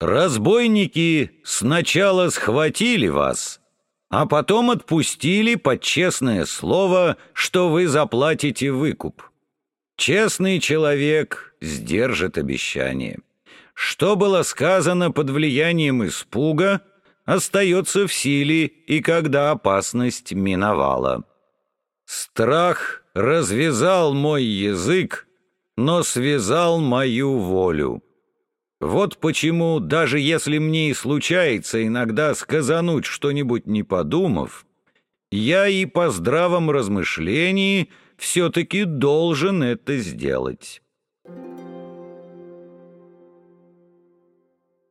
Разбойники сначала схватили вас, а потом отпустили под честное слово, что вы заплатите выкуп. Честный человек сдержит обещание. Что было сказано под влиянием испуга, остается в силе и когда опасность миновала. Страх развязал мой язык, но связал мою волю. Вот почему, даже если мне и случается иногда сказануть что-нибудь не подумав, я и по здравом размышлении все-таки должен это сделать.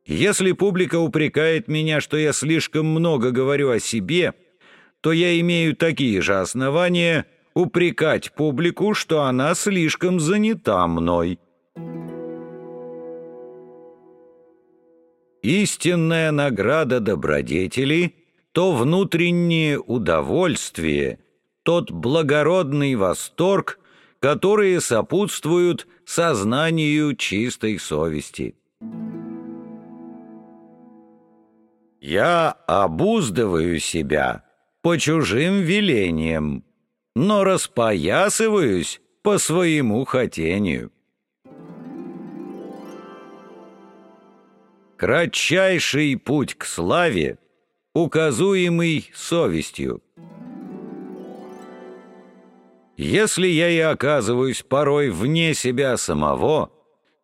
Если публика упрекает меня, что я слишком много говорю о себе, то я имею такие же основания упрекать публику, что она слишком занята мной. Истинная награда добродетели — то внутреннее удовольствие, тот благородный восторг, которые сопутствуют сознанию чистой совести. Я обуздываю себя по чужим велениям, но распоясываюсь по своему хотению. Кратчайший путь к славе, указуемый совестью. Если я и оказываюсь порой вне себя самого,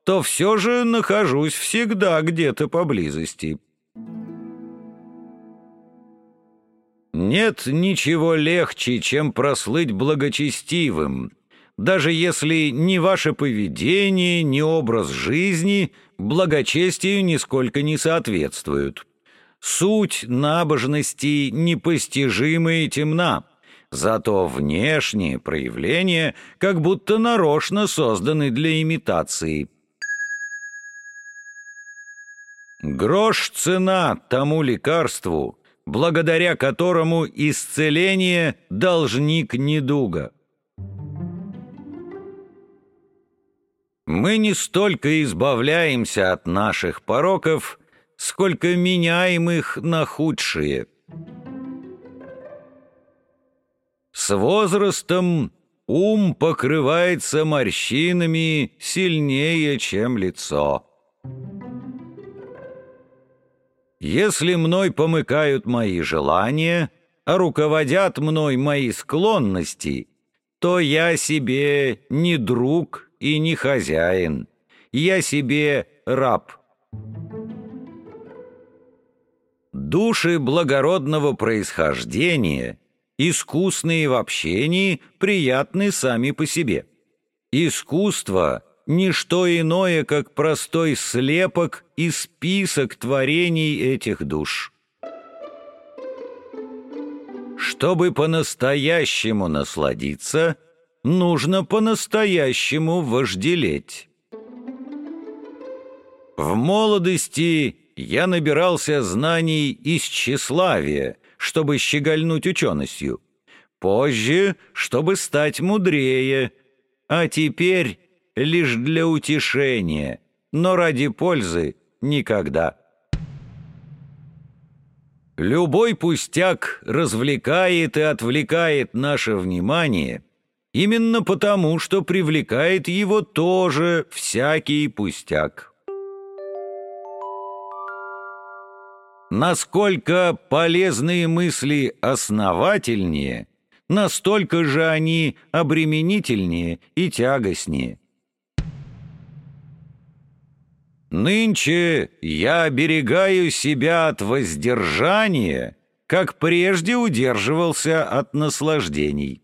то все же нахожусь всегда где-то поблизости. Нет ничего легче, чем прослыть благочестивым, даже если ни ваше поведение, ни образ жизни благочестию нисколько не соответствуют. Суть набожности непостижима и темна, зато внешние проявления как будто нарочно созданы для имитации. Грош цена тому лекарству, благодаря которому исцеление – должник недуга. Мы не столько избавляемся от наших пороков, сколько меняем их на худшие. С возрастом ум покрывается морщинами сильнее, чем лицо. Если мной помыкают мои желания, а руководят мной мои склонности, то я себе не друг и не хозяин, я себе раб. Души благородного происхождения, искусные в общении, приятны сами по себе. Искусство ничто иное, как простой слепок и список творений этих душ. Чтобы по-настоящему насладиться, нужно по-настоящему вожделеть. В молодости я набирался знаний из тщеславия, чтобы щегольнуть ученостью, позже, чтобы стать мудрее, а теперь лишь для утешения, но ради пользы никогда. Любой пустяк развлекает и отвлекает наше внимание именно потому, что привлекает его тоже всякий пустяк. Насколько полезные мысли основательнее, настолько же они обременительнее и тягостнее. Нынче я оберегаю себя от воздержания, как прежде удерживался от наслаждений.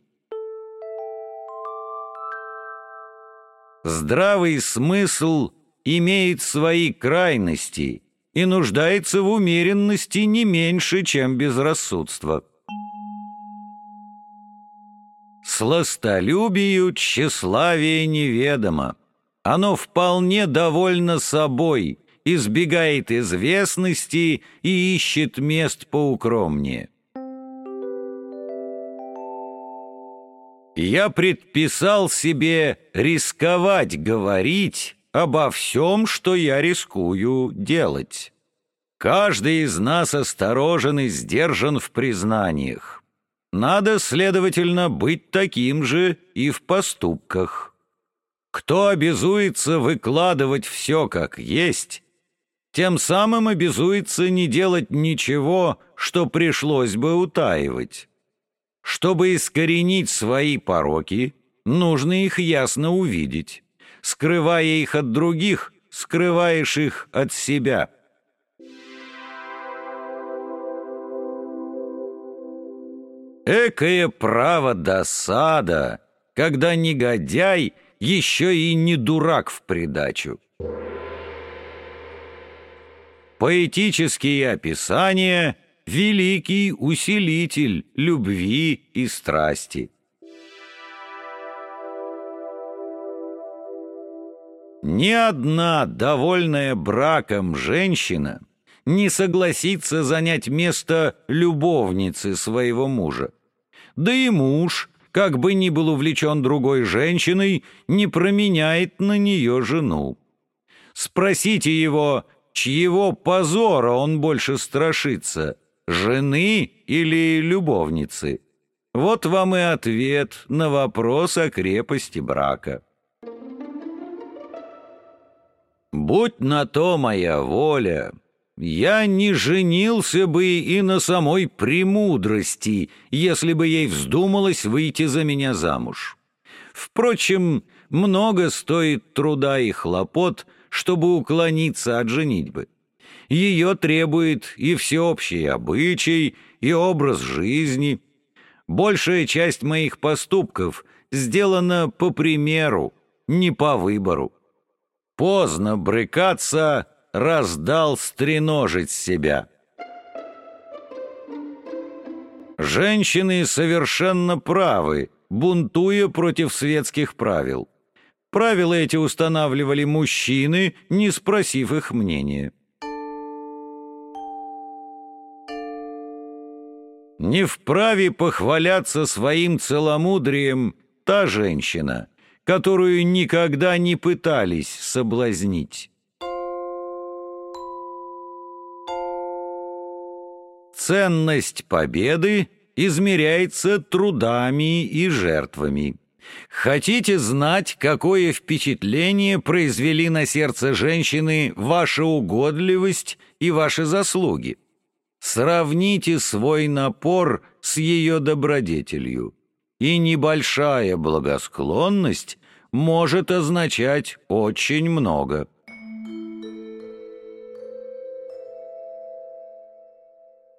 Здравый смысл имеет свои крайности и нуждается в умеренности не меньше, чем безрассудство. Сластолюбию тщеславие неведомо. Оно вполне довольно собой, избегает известности и ищет мест поукромнее. Я предписал себе рисковать говорить, обо всем, что я рискую делать. Каждый из нас осторожен и сдержан в признаниях. Надо, следовательно, быть таким же и в поступках. Кто обязуется выкладывать все как есть, тем самым обязуется не делать ничего, что пришлось бы утаивать. Чтобы искоренить свои пороки, нужно их ясно увидеть. Скрывая их от других, скрываешь их от себя. Экое право досада, когда негодяй еще и не дурак в придачу. Поэтические описания — великий усилитель любви и страсти. Ни одна довольная браком женщина не согласится занять место любовницы своего мужа. Да и муж, как бы ни был увлечен другой женщиной, не променяет на нее жену. Спросите его, чьего позора он больше страшится, жены или любовницы? Вот вам и ответ на вопрос о крепости брака. Будь на то моя воля, я не женился бы и на самой премудрости, если бы ей вздумалось выйти за меня замуж. Впрочем, много стоит труда и хлопот, чтобы уклониться от женитьбы. Ее требует и всеобщий обычай, и образ жизни. Большая часть моих поступков сделана по примеру, не по выбору. Поздно брыкаться раздал стреножить себя. Женщины совершенно правы, бунтуя против светских правил. Правила эти устанавливали мужчины, не спросив их мнения. Не вправе похваляться своим целомудрием та женщина, которую никогда не пытались соблазнить. Ценность победы измеряется трудами и жертвами. Хотите знать, какое впечатление произвели на сердце женщины ваша угодливость и ваши заслуги? Сравните свой напор с ее добродетелью, и небольшая благосклонность может означать очень много.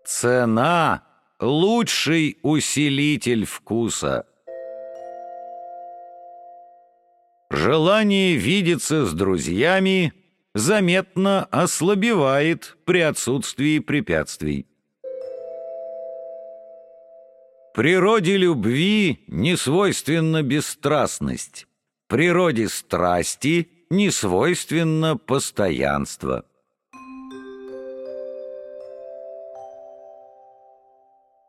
Цена — лучший усилитель вкуса. Желание видеться с друзьями заметно ослабевает при отсутствии препятствий. Природе любви не свойственна бесстрастность, природе страсти не свойственно постоянство.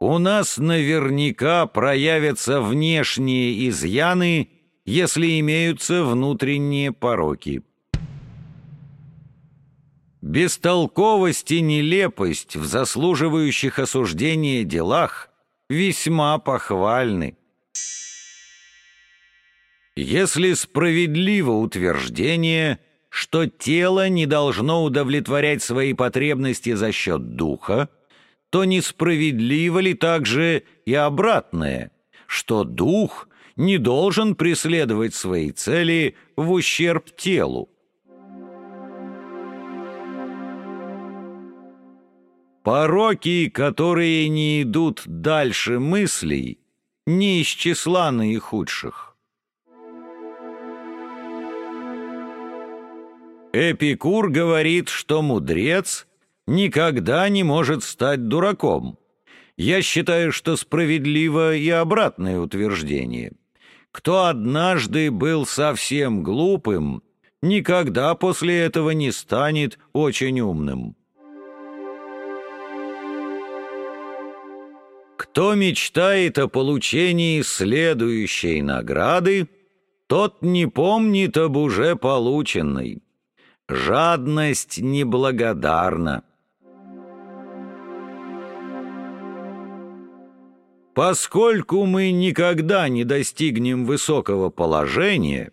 У нас наверняка проявятся внешние изъяны, если имеются внутренние пороки. Бестолковость и нелепость в заслуживающих осуждения делах весьма похвальны. Если справедливо утверждение, что тело не должно удовлетворять свои потребности за счет духа, то несправедливо ли также и обратное, что дух не должен преследовать свои цели в ущерб телу? Пороки, которые не идут дальше мыслей, не из числа наихудших. Эпикур говорит, что мудрец никогда не может стать дураком. Я считаю, что справедливо и обратное утверждение. Кто однажды был совсем глупым, никогда после этого не станет очень умным. Кто мечтает о получении следующей награды, тот не помнит об уже полученной. Жадность неблагодарна. Поскольку мы никогда не достигнем высокого положения,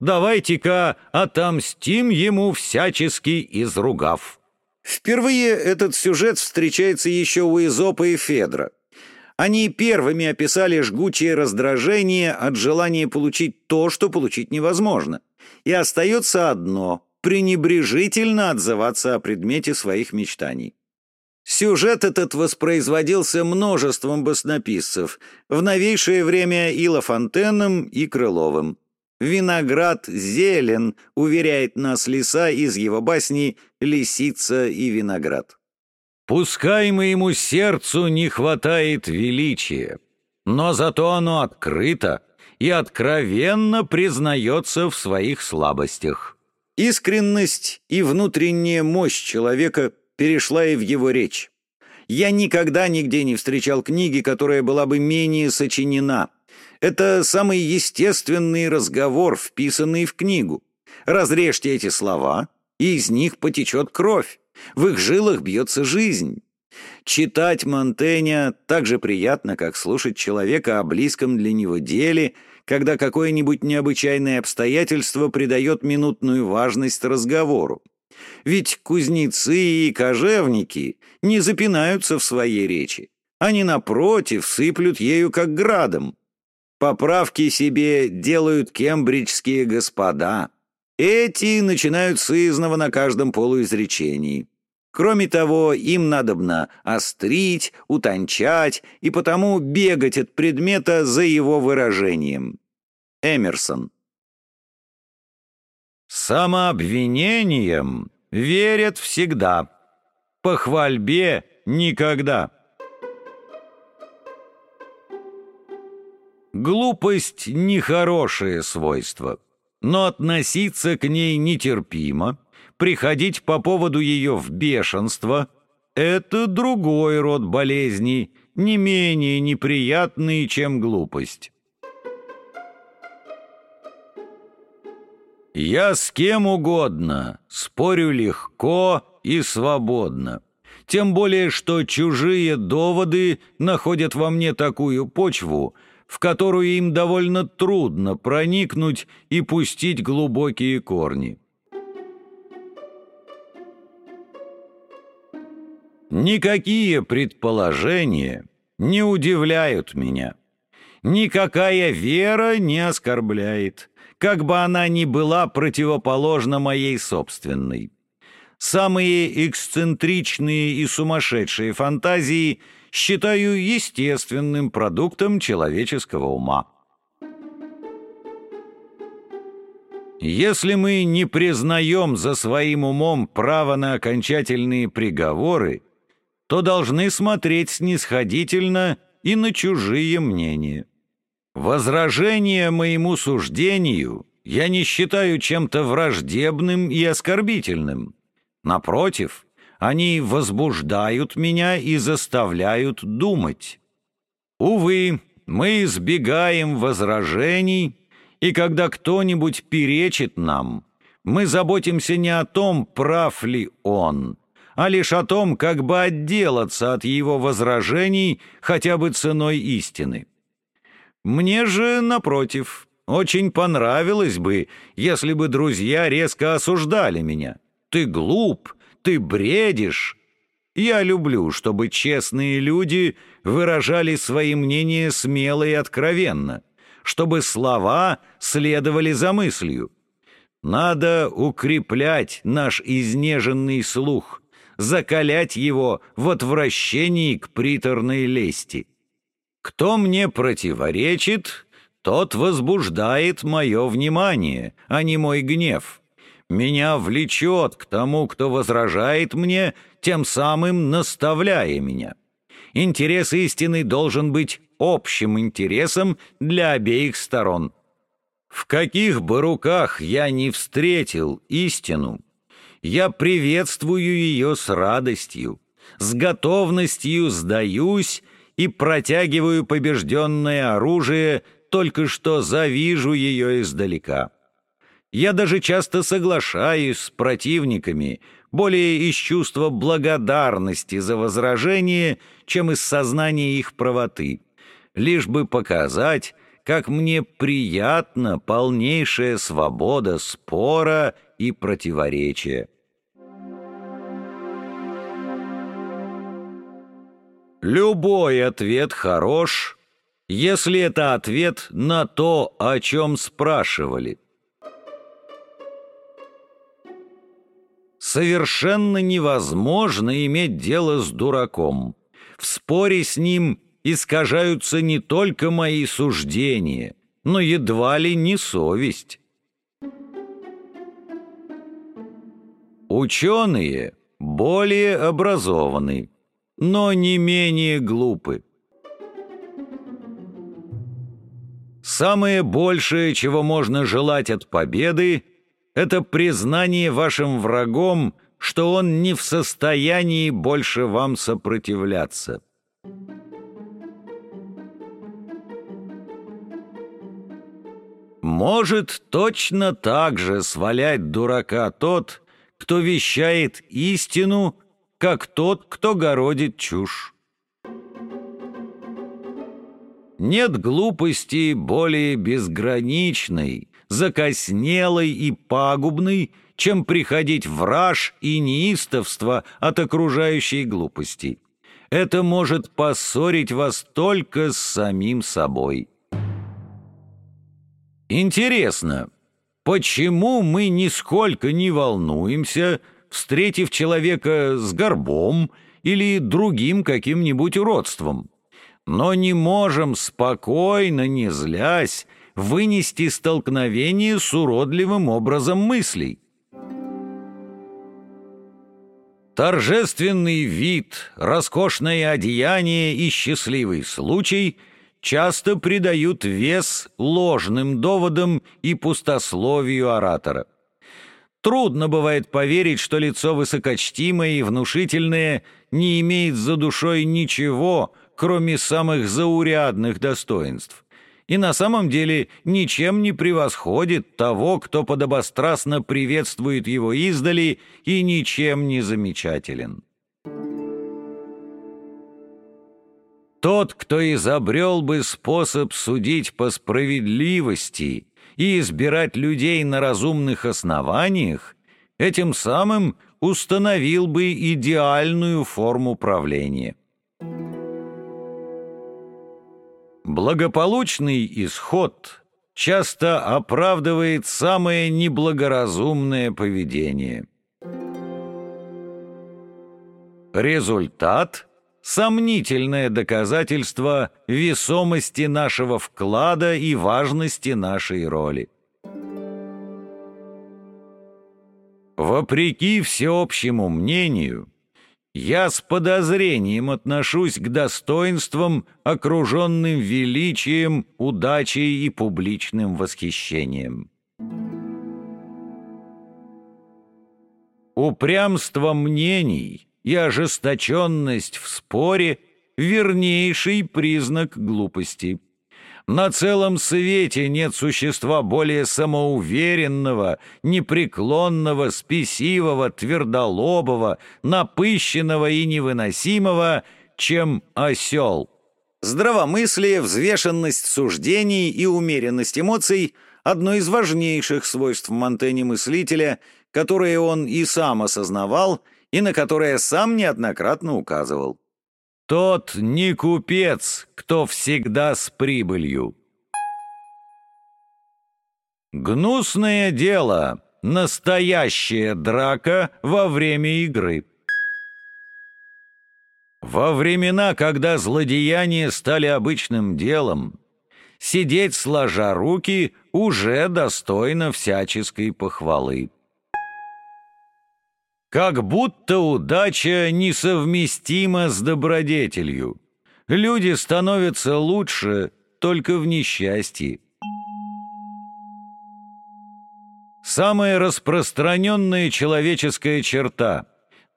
давайте-ка отомстим ему всячески изругав. Впервые этот сюжет встречается еще у Изопа и Федра. Они первыми описали жгучее раздражение от желания получить то, что получить невозможно. И остается одно – пренебрежительно отзываться о предмете своих мечтаний. Сюжет этот воспроизводился множеством баснописцев, в новейшее время и Лафонтеном, и Крыловым. «Виноград зелен», уверяет нас лиса из его басни «Лисица и виноград». Пускай моему сердцу не хватает величия, но зато оно открыто и откровенно признается в своих слабостях. Искренность и внутренняя мощь человека перешла и в его речь. Я никогда нигде не встречал книги, которая была бы менее сочинена — это самый естественный разговор, вписанный в книгу. Разрежьте эти слова, и из них потечет кровь. В их жилах бьется жизнь. Читать Монтэня так же приятно, как слушать человека о близком для него деле, когда какое-нибудь необычайное обстоятельство придает минутную важность разговору. Ведь кузнецы и кожевники не запинаются в своей речи. Они, напротив, сыплют ею как градом. Поправки себе делают кембриджские господа. Эти начинают с изного на каждом полуизречении. Кроме того, им надобно острить, утончать и потому бегать от предмета за его выражением. Эмерсон. Самообвинением верят всегда, похвальбе никогда. Глупость — нехорошее свойство, но относиться к ней нетерпимо, приходить по поводу ее в бешенство — это другой род болезней, не менее неприятный, чем глупость. Я с кем угодно, спорю легко и свободно. Тем более, что чужие доводы находят во мне такую почву — в которую им довольно трудно проникнуть и пустить глубокие корни. Никакие предположения не удивляют меня. Никакая вера не оскорбляет, как бы она ни была противоположна моей собственной. Самые эксцентричные и сумасшедшие фантазии – считаю естественным продуктом человеческого ума. Если мы не признаем за своим умом право на окончательные приговоры, то должны смотреть снисходительно и на чужие мнения. Возражение моему суждению я не считаю чем-то враждебным и оскорбительным. Напротив, они возбуждают меня и заставляют думать. Увы, мы избегаем возражений, и когда кто-нибудь перечит нам, мы заботимся не о том, прав ли он, а лишь о том, как бы отделаться от его возражений хотя бы ценой истины. Мне же, напротив, очень понравилось бы, если бы друзья резко осуждали меня. Ты глуп, ты бредишь. Я люблю, чтобы честные люди выражали свои мнения смело и откровенно, чтобы слова следовали за мыслью. Надо укреплять наш изнеженный слух, закалять его в отвращении к приторной лести. Кто мне противоречит, тот возбуждает мое внимание, а не мой гнев меня влечет к тому, кто возражает мне, тем самым наставляя меня. Интерес истины должен быть общим интересом для обеих сторон. В каких бы руках я не встретил истину, я приветствую ее с радостью, с готовностью сдаюсь и протягиваю побежденное оружие, только что завижу ее издалека. Я даже часто соглашаюсь с противниками, более из чувства благодарности за возражение, чем из сознания их правоты, лишь бы показать, как мне приятна полнейшая свобода спора и противоречия. Любой ответ хорош, если это ответ на то, о чем спрашивали. Совершенно невозможно иметь дело с дураком. В споре с ним искажаются не только мои суждения, но едва ли не совесть. Ученые более образованы, но не менее глупы. Самое большее, чего можно желать от победы, это признание вашим врагом, что он не в состоянии больше вам сопротивляться. Может точно так же свалять дурака тот, кто вещает истину, как тот, кто городит чушь. Нет глупости более безграничной, закоснелой и пагубной, чем приходить в раж и неистовство от окружающей глупости. Это может поссорить вас только с самим собой. Интересно, почему мы нисколько не волнуемся, встретив человека с горбом или другим каким-нибудь уродством? но не можем спокойно, не злясь, вынести столкновение с уродливым образом мыслей. Торжественный вид, роскошное одеяние и счастливый случай часто придают вес ложным доводам и пустословию оратора. Трудно бывает поверить, что лицо высокочтимое и внушительное не имеет за душой ничего, кроме самых заурядных достоинств, и на самом деле ничем не превосходит того, кто подобострастно приветствует его издали и ничем не замечателен. Тот, кто изобрел бы способ судить по справедливости и избирать людей на разумных основаниях, этим самым установил бы идеальную форму правления. Благополучный исход часто оправдывает самое неблагоразумное поведение. Результат – сомнительное доказательство весомости нашего вклада и важности нашей роли. Вопреки всеобщему мнению, я с подозрением отношусь к достоинствам, окруженным величием, удачей и публичным восхищением. Упрямство мнений и ожесточенность в споре — вернейший признак глупости — на целом свете нет существа более самоуверенного, непреклонного, спесивого, твердолобого, напыщенного и невыносимого, чем осел. Здравомыслие, взвешенность суждений и умеренность эмоций – одно из важнейших свойств Монтэни-мыслителя, которое он и сам осознавал, и на которое сам неоднократно указывал. Тот не купец, кто всегда с прибылью. Гнусное дело, настоящая драка во время игры. Во времена, когда злодеяния стали обычным делом, сидеть сложа руки уже достойно всяческой похвалы. Как будто удача несовместима с добродетелью. Люди становятся лучше только в несчастье. Самая распространенная человеческая черта.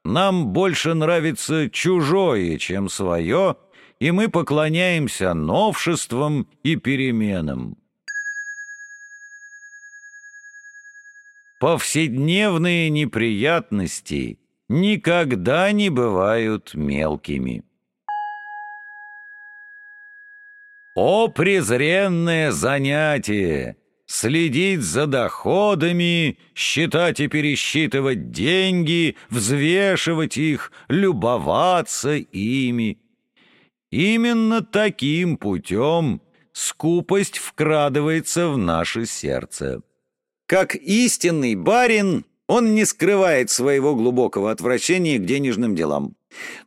Нам больше нравится чужое, чем свое, и мы поклоняемся новшествам и переменам. Повседневные неприятности никогда не бывают мелкими. О презренное занятие! Следить за доходами, считать и пересчитывать деньги, взвешивать их, любоваться ими. Именно таким путем скупость вкрадывается в наше сердце. Как истинный барин, он не скрывает своего глубокого отвращения к денежным делам.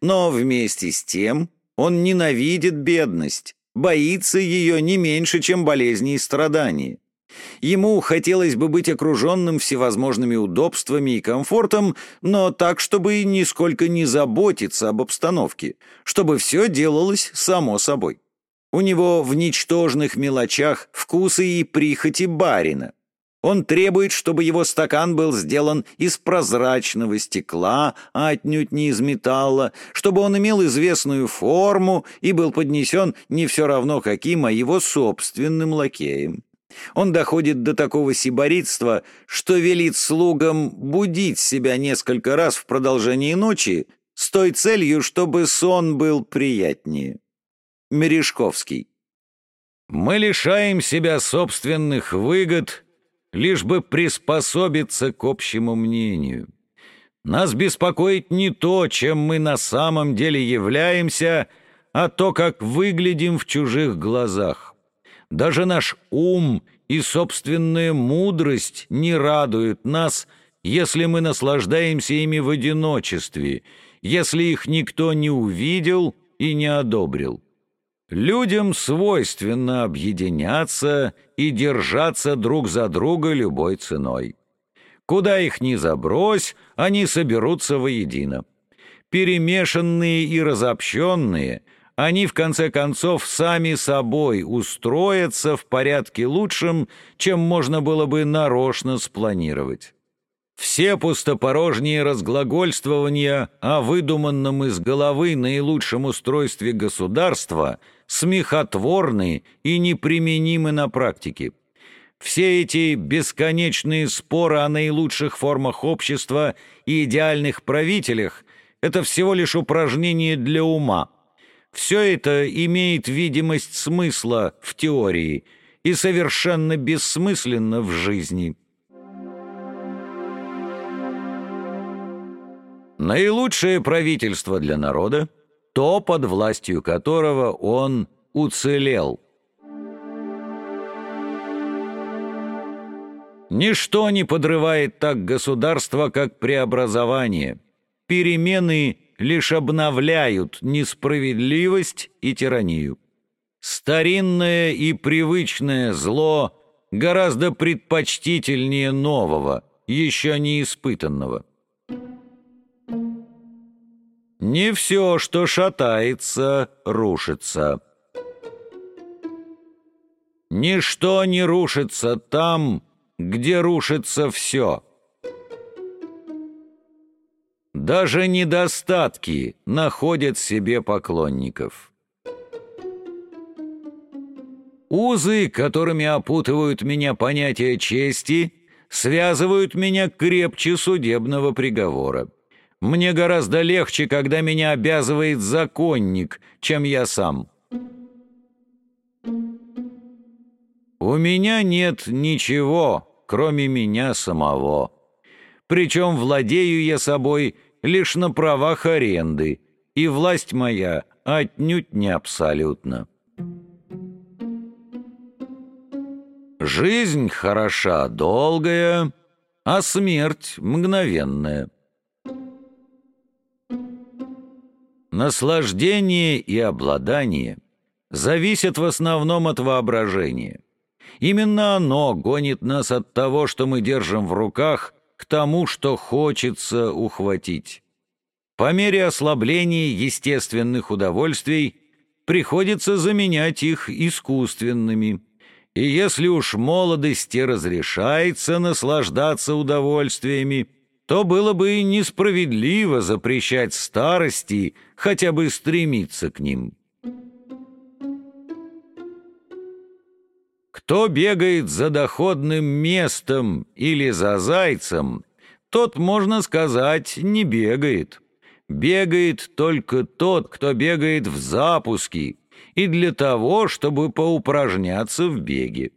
Но вместе с тем он ненавидит бедность, боится ее не меньше, чем болезни и страдания. Ему хотелось бы быть окруженным всевозможными удобствами и комфортом, но так, чтобы нисколько не заботиться об обстановке, чтобы все делалось само собой. У него в ничтожных мелочах вкусы и прихоти барина. Он требует, чтобы его стакан был сделан из прозрачного стекла, а отнюдь не из металла, чтобы он имел известную форму и был поднесен не все равно каким, а его собственным лакеем. Он доходит до такого сиборитства, что велит слугам будить себя несколько раз в продолжении ночи с той целью, чтобы сон был приятнее. Мережковский. Мы лишаем себя собственных выгод лишь бы приспособиться к общему мнению. Нас беспокоит не то, чем мы на самом деле являемся, а то, как выглядим в чужих глазах. Даже наш ум и собственная мудрость не радуют нас, если мы наслаждаемся ими в одиночестве, если их никто не увидел и не одобрил. Людям свойственно объединяться и держаться друг за друга любой ценой. Куда их ни забрось, они соберутся воедино. Перемешанные и разобщенные, они в конце концов сами собой устроятся в порядке лучшем, чем можно было бы нарочно спланировать. Все пустопорожние разглагольствования о выдуманном из головы наилучшем устройстве государства – смехотворны и неприменимы на практике. Все эти бесконечные споры о наилучших формах общества и идеальных правителях – это всего лишь упражнение для ума. Все это имеет видимость смысла в теории и совершенно бессмысленно в жизни. Наилучшее правительство для народа то, под властью которого он уцелел. Ничто не подрывает так государство, как преобразование. Перемены лишь обновляют несправедливость и тиранию. Старинное и привычное зло гораздо предпочтительнее нового, еще не испытанного. Не все, что шатается, рушится. Ничто не рушится там, где рушится все. Даже недостатки находят себе поклонников. Узы, которыми опутывают меня понятия чести, связывают меня крепче судебного приговора. Мне гораздо легче, когда меня обязывает законник, чем я сам. У меня нет ничего, кроме меня самого. Причем владею я собой лишь на правах аренды, и власть моя отнюдь не абсолютна. Жизнь хороша, долгая, а смерть мгновенная. Наслаждение и обладание зависят в основном от воображения. Именно оно гонит нас от того, что мы держим в руках, к тому, что хочется ухватить. По мере ослабления естественных удовольствий приходится заменять их искусственными. И если уж молодости разрешается наслаждаться удовольствиями, то было бы несправедливо запрещать старости хотя бы стремиться к ним. Кто бегает за доходным местом или за зайцем, тот, можно сказать, не бегает. Бегает только тот, кто бегает в запуске и для того, чтобы поупражняться в беге.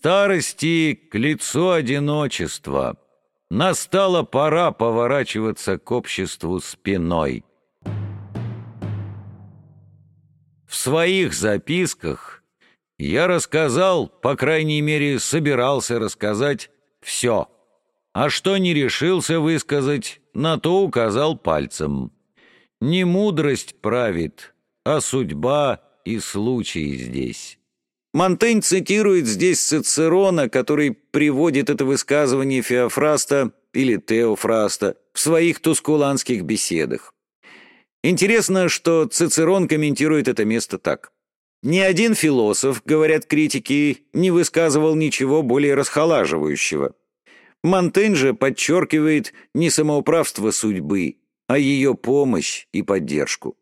Старости к лицу одиночества. Настала пора поворачиваться к обществу спиной. В своих записках я рассказал, по крайней мере, собирался рассказать все. А что не решился высказать, на то указал пальцем. Не мудрость правит, а судьба и случай здесь. Монтень цитирует здесь Цицерона, который приводит это высказывание Феофраста или Теофраста в своих тускуланских беседах. Интересно, что Цицерон комментирует это место так. Ни один философ, говорят критики, не высказывал ничего более расхолаживающего. Монтень же подчеркивает не самоуправство судьбы, а ее помощь и поддержку.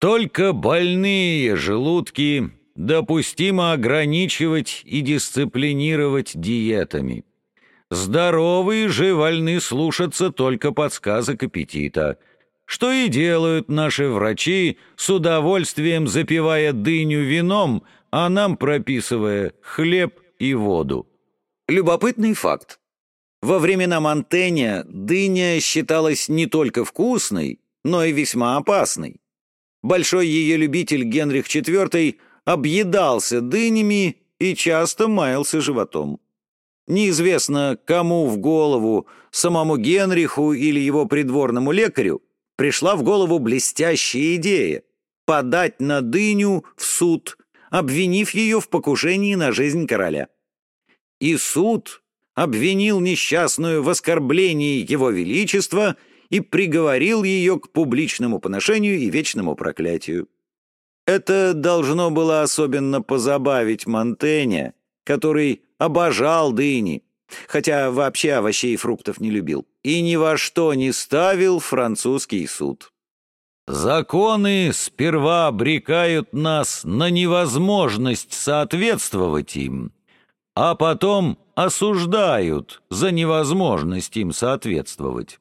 Только больные желудки допустимо ограничивать и дисциплинировать диетами. Здоровые же вольны слушаться только подсказок аппетита, что и делают наши врачи, с удовольствием запивая дыню вином, а нам прописывая хлеб и воду. Любопытный факт. Во времена Монтэня дыня считалась не только вкусной, но и весьма опасной. Большой ее любитель Генрих IV объедался дынями и часто маялся животом. Неизвестно, кому в голову, самому Генриху или его придворному лекарю, пришла в голову блестящая идея — подать на дыню в суд, обвинив ее в покушении на жизнь короля. И суд обвинил несчастную в оскорблении его величества и приговорил ее к публичному поношению и вечному проклятию. Это должно было особенно позабавить Монтэня, который обожал дыни, хотя вообще овощей и фруктов не любил, и ни во что не ставил французский суд. Законы сперва обрекают нас на невозможность соответствовать им, а потом осуждают за невозможность им соответствовать.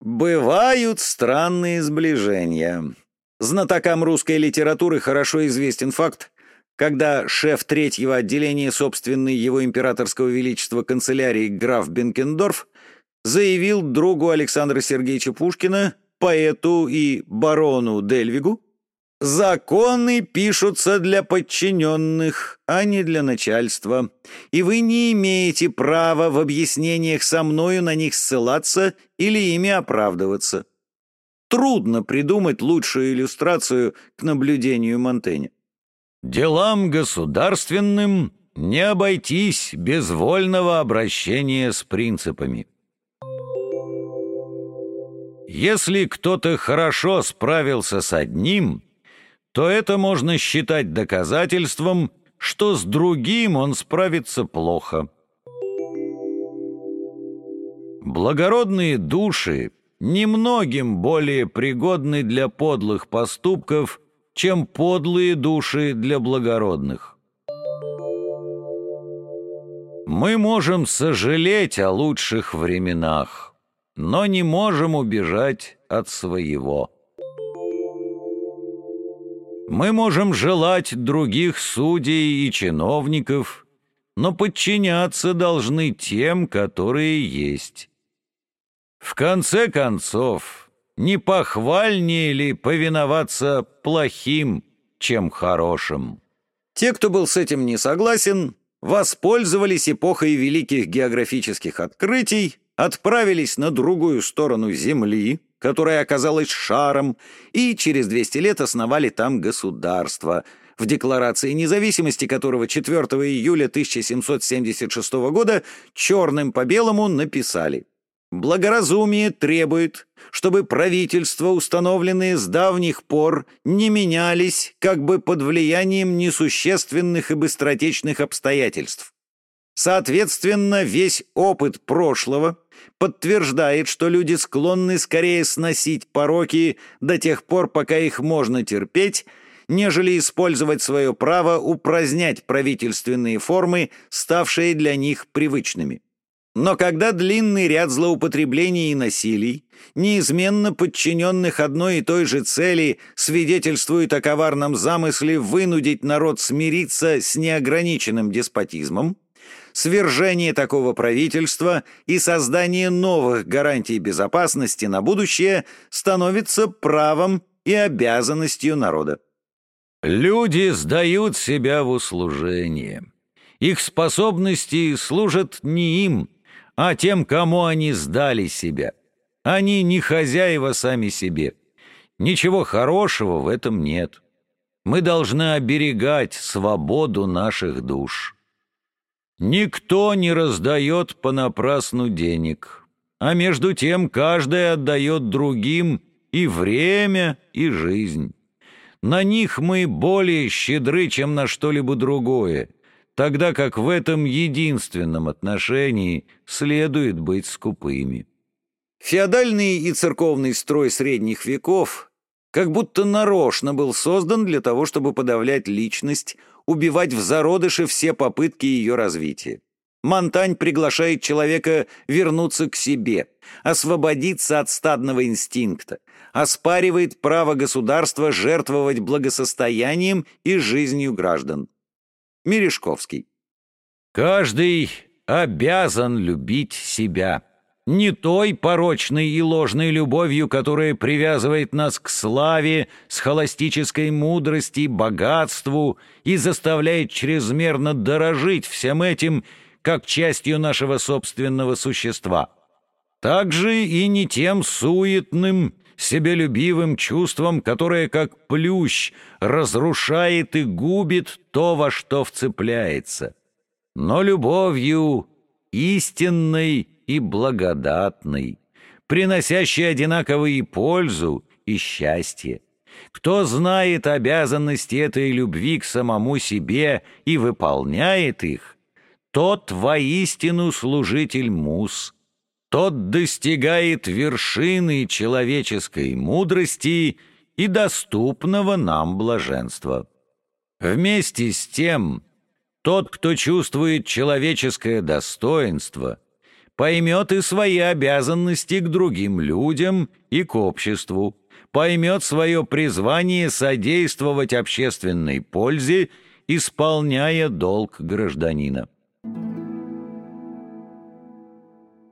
Бывают странные сближения. Знатокам русской литературы хорошо известен факт, когда шеф третьего отделения собственной его императорского величества канцелярии граф Бенкендорф заявил другу Александра Сергеевича Пушкина, поэту и барону Дельвигу, «Законы пишутся для подчиненных, а не для начальства, и вы не имеете права в объяснениях со мною на них ссылаться или ими оправдываться». Трудно придумать лучшую иллюстрацию к наблюдению Монтэня. Делам государственным не обойтись без вольного обращения с принципами. Если кто-то хорошо справился с одним, то это можно считать доказательством, что с другим он справится плохо. Благородные души немногим более пригодны для подлых поступков, чем подлые души для благородных. Мы можем сожалеть о лучших временах, но не можем убежать от своего. Мы можем желать других судей и чиновников, но подчиняться должны тем, которые есть. В конце концов, не похвальнее ли повиноваться плохим, чем хорошим? Те, кто был с этим не согласен, воспользовались эпохой великих географических открытий, отправились на другую сторону Земли, которая оказалась шаром, и через 200 лет основали там государство, в Декларации независимости которого 4 июля 1776 года черным по белому написали Благоразумие требует, чтобы правительства, установленные с давних пор, не менялись как бы под влиянием несущественных и быстротечных обстоятельств. Соответственно, весь опыт прошлого подтверждает, что люди склонны скорее сносить пороки до тех пор, пока их можно терпеть, нежели использовать свое право упразднять правительственные формы, ставшие для них привычными. Но когда длинный ряд злоупотреблений и насилий, неизменно подчиненных одной и той же цели, свидетельствует о коварном замысле вынудить народ смириться с неограниченным деспотизмом, свержение такого правительства и создание новых гарантий безопасности на будущее становится правом и обязанностью народа. Люди сдают себя в услужение. Их способности служат не им, а тем, кому они сдали себя. Они не хозяева сами себе. Ничего хорошего в этом нет. Мы должны оберегать свободу наших душ. Никто не раздает понапрасну денег, а между тем каждый отдает другим и время, и жизнь. На них мы более щедры, чем на что-либо другое, тогда как в этом единственном отношении следует быть скупыми. Феодальный и церковный строй средних веков как будто нарочно был создан для того, чтобы подавлять личность, убивать в зародыше все попытки ее развития. Монтань приглашает человека вернуться к себе, освободиться от стадного инстинкта, оспаривает право государства жертвовать благосостоянием и жизнью граждан. Мережковский. Каждый обязан любить себя. Не той порочной и ложной любовью, которая привязывает нас к славе, схоластической мудрости, богатству и заставляет чрезмерно дорожить всем этим, как частью нашего собственного существа. Также и не тем суетным, себелюбивым чувством, которое, как плющ, разрушает и губит то, во что вцепляется, но любовью истинной и благодатной, приносящей одинаково пользу, и счастье. Кто знает обязанности этой любви к самому себе и выполняет их, тот воистину служитель мус, тот достигает вершины человеческой мудрости и доступного нам блаженства. Вместе с тем, тот, кто чувствует человеческое достоинство, поймет и свои обязанности к другим людям и к обществу, поймет свое призвание содействовать общественной пользе, исполняя долг гражданина.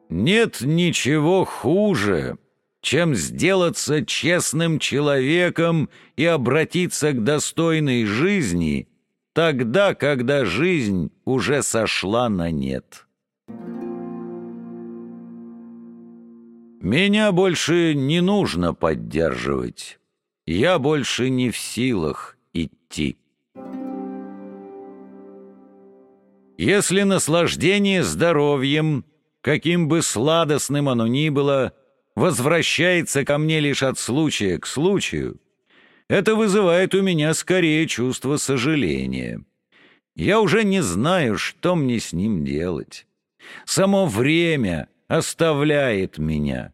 Нет ничего хуже, чем сделаться честным человеком и обратиться к достойной жизни тогда, когда жизнь уже сошла на нет. Меня больше не нужно поддерживать. Я больше не в силах идти. Если наслаждение здоровьем, каким бы сладостным оно ни было, возвращается ко мне лишь от случая к случаю, это вызывает у меня скорее чувство сожаления. Я уже не знаю, что мне с ним делать. Само время оставляет меня.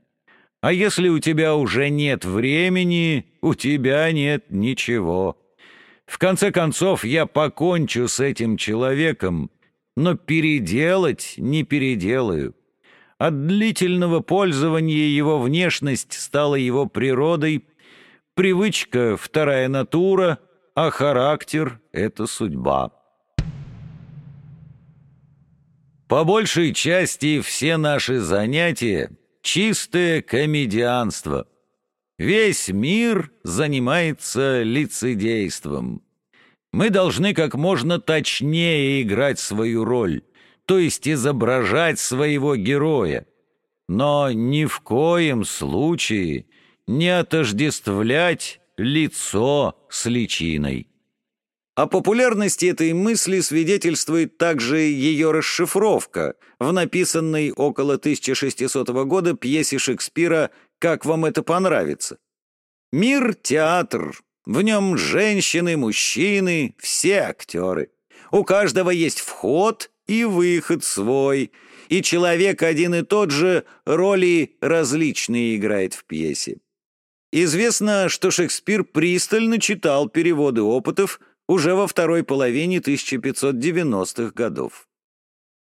А если у тебя уже нет времени, у тебя нет ничего. В конце концов, я покончу с этим человеком, но переделать не переделаю. От длительного пользования его внешность стала его природой, привычка — вторая натура, а характер — это судьба. По большей части все наши занятия — чистое комедианство. Весь мир занимается лицедейством. Мы должны как можно точнее играть свою роль, то есть изображать своего героя, но ни в коем случае не отождествлять лицо с личиной. О популярности этой мысли свидетельствует также ее расшифровка в написанной около 1600 года пьесе Шекспира «Как вам это понравится?». Мир — театр, в нем женщины, мужчины, все актеры. У каждого есть вход и выход свой, и человек один и тот же роли различные играет в пьесе. Известно, что Шекспир пристально читал переводы опытов уже во второй половине 1590-х годов.